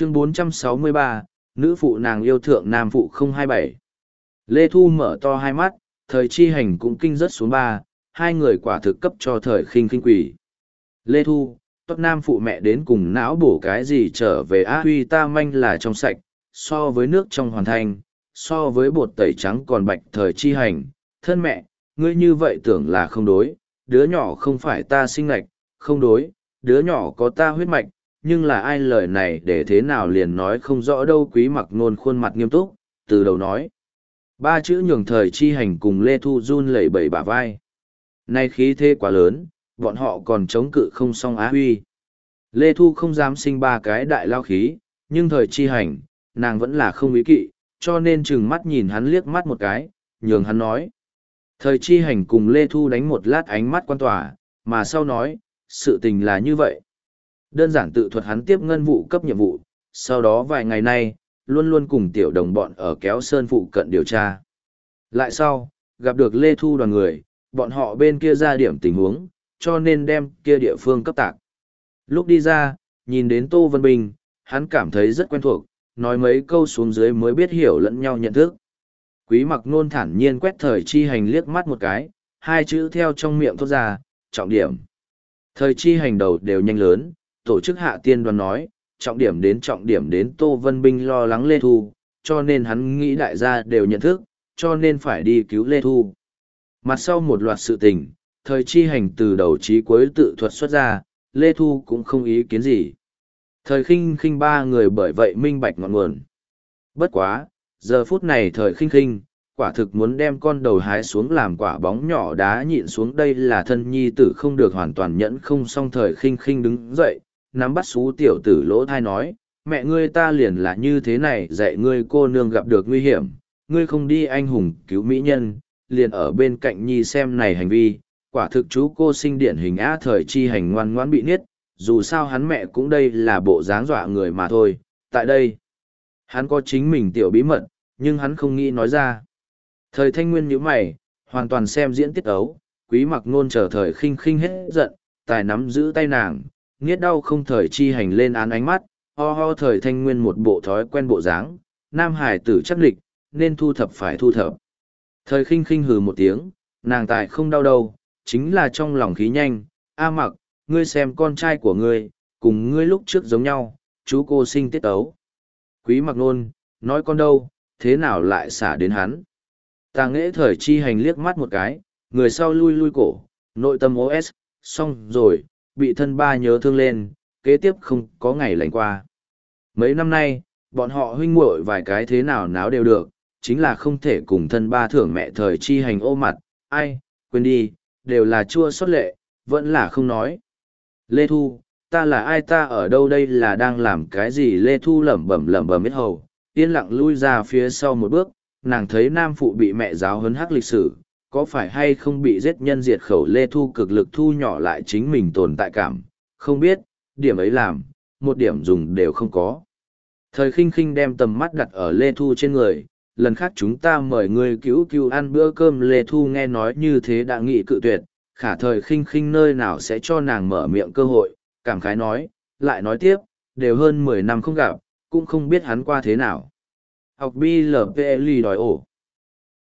chương 463, nữ phụ nàng yêu thượng nam phụ 027. Lê Thu mở to hai mắt, thời chi hành cũng kinh rất xuống ba, hai người quả thực cấp cho thời khinh khinh quỷ. Lê Thu, tốt nam phụ mẹ đến cùng não bổ cái gì trở về á huy ta manh là trong sạch, so với nước trong hoàn thành, so với bột tẩy trắng còn bạch thời chi hành, thân mẹ, ngươi như vậy tưởng là không đối, đứa nhỏ không phải ta sinh lạch, không đối, đứa nhỏ có ta huyết mạch, nhưng là ai lời này để thế nào liền nói không rõ đâu quý mặc nôn khuôn mặt nghiêm túc, từ đầu nói. Ba chữ nhường thời chi hành cùng Lê Thu run lẩy bẩy bả vai. Nay khí thế quá lớn, bọn họ còn chống cự không xong á huy. Lê Thu không dám sinh ba cái đại lao khí, nhưng thời chi hành, nàng vẫn là không ý kỵ, cho nên chừng mắt nhìn hắn liếc mắt một cái, nhường hắn nói. Thời chi hành cùng Lê Thu đánh một lát ánh mắt quan tỏa, mà sau nói, sự tình là như vậy. Đơn giản tự thuật hắn tiếp ngân vụ cấp nhiệm vụ, sau đó vài ngày nay, luôn luôn cùng tiểu đồng bọn ở kéo sơn phụ cận điều tra. Lại sau, gặp được Lê Thu đoàn người, bọn họ bên kia ra điểm tình huống, cho nên đem kia địa phương cấp tạc. Lúc đi ra, nhìn đến Tô Vân Bình, hắn cảm thấy rất quen thuộc, nói mấy câu xuống dưới mới biết hiểu lẫn nhau nhận thức. Quý mặc nôn thản nhiên quét thời chi hành liếc mắt một cái, hai chữ theo trong miệng thốt ra, trọng điểm. Thời chi hành đầu đều nhanh lớn, tổ chức hạ tiên đoàn nói, trọng điểm đến trọng điểm đến Tô Vân Binh lo lắng Lê Thu, cho nên hắn nghĩ đại gia đều nhận thức, cho nên phải đi cứu Lê Thu. Mặt sau một loạt sự tình, thời chi hành từ đầu chí cuối tự thuật xuất ra, Lê Thu cũng không ý kiến gì. Thời khinh khinh ba người bởi vậy minh bạch ngọn nguồn. Bất quá, giờ phút này thời khinh khinh, quả thực muốn đem con đầu hái xuống làm quả bóng nhỏ đá nhịn xuống đây là thân nhi tử không được hoàn toàn nhẫn không xong thời khinh khinh đứng dậy, nắm bắt xú tiểu tử lỗ thai nói, mẹ ngươi ta liền là như thế này dạy ngươi cô nương gặp được nguy hiểm, ngươi không đi anh hùng cứu mỹ nhân, liền ở bên cạnh nhi xem này hành vi, quả thực chú cô sinh điển hình á thời chi hành ngoan ngoãn bị niết, dù sao hắn mẹ cũng đây là bộ dáng dọa người mà thôi, tại đây, hắn có chính mình tiểu bí mật, nhưng hắn không nghĩ nói ra. Thời thanh nguyên như mày, hoàn toàn xem diễn tiết ấu, quý mặc nôn trở thời khinh khinh hết giận, tài nắm giữ tay nàng, nghiết đau không thời chi hành lên án ánh mắt, ho ho thời thanh nguyên một bộ thói quen bộ dáng, nam hải tử chắc lịch, nên thu thập phải thu thập. Thời khinh khinh hừ một tiếng, nàng tại không đau đâu, chính là trong lòng khí nhanh, a mặc, ngươi xem con trai của ngươi, cùng ngươi lúc trước giống nhau, chú cô sinh tiết ấu. Quý mặc nôn, nói con đâu, thế nào lại xả đến hắn. Ta nghệ thời chi hành liếc mắt một cái, người sau lui lui cổ, nội tâm OS, xong rồi, bị thân ba nhớ thương lên, kế tiếp không có ngày lành qua. Mấy năm nay, bọn họ huynh muội vài cái thế nào náo đều được, chính là không thể cùng thân ba thưởng mẹ thời chi hành ô mặt, ai, quên đi, đều là chua xót lệ, vẫn là không nói. Lê Thu, ta là ai ta ở đâu đây là đang làm cái gì Lê Thu lẩm bẩm lẩm bẩm biết hầu, yên lặng lui ra phía sau một bước, nàng thấy nam phụ bị mẹ giáo hấn hắc lịch sử, có phải hay không bị giết nhân diệt khẩu Lê Thu cực lực thu nhỏ lại chính mình tồn tại cảm, không biết, điểm ấy làm, một điểm dùng đều không có. Thời khinh khinh đem tầm mắt đặt ở Lê Thu trên người, lần khác chúng ta mời người cứu cứu ăn bữa cơm Lê Thu nghe nói như thế đã nghị cự tuyệt, khả thời khinh khinh nơi nào sẽ cho nàng mở miệng cơ hội, cảm khái nói, lại nói tiếp, đều hơn mười năm không gặp, cũng không biết hắn qua thế nào. Học BLPLI đòi ổ.